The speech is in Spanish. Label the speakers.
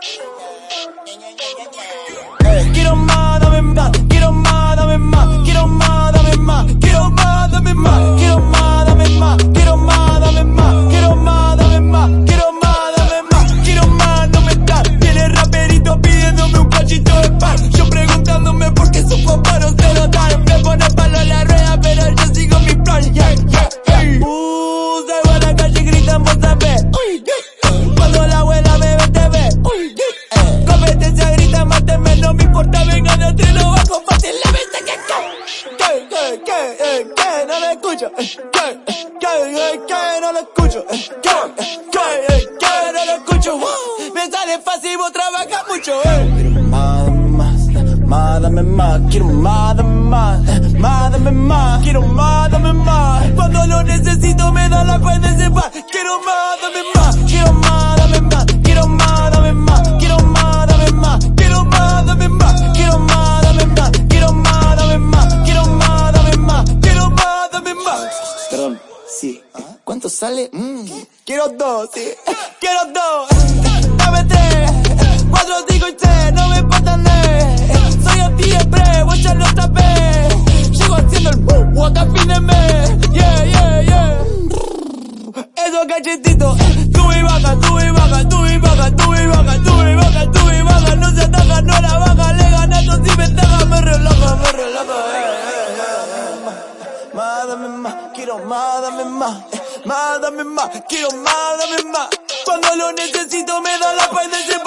Speaker 1: Yeah, yeah, yeah, que, eh, que, no lo escucho, eh, que, eh, que, eh, que, no lo escucho, eh, que, eh, que, eh, que, no lo escucho. Me sale fácil, vos trabajas mucho, eh.
Speaker 2: Quiero más, más, más, dame más, quiero más, dame más, más, dame más, quiero más, dame más.
Speaker 1: Cuando lo necesito me da la paz de ese paz. Quiero más, dame más,
Speaker 2: sale? Mm.
Speaker 1: Quiero dos, sí, quiero dos, dame tres, cuatro, cinco y seis, no me importa nada. Soy a siempre, voy a echarlo otra vez. Llego haciendo el woo hasta fin de mes, yeah, yeah, yeah. Esos cachetitos, sube y baja, sube y baja, sube y baja, sube y baja, sube y baja, sube y baja, no se ataja, no la baja, le gana esto sin ventaja, me relaja, me relaja, eh, eh, eh.
Speaker 2: Más, dame más, quiero más, dame más.
Speaker 1: Más, dame más, quiero más, dame más. Cuando lo necesito me da la paz de ese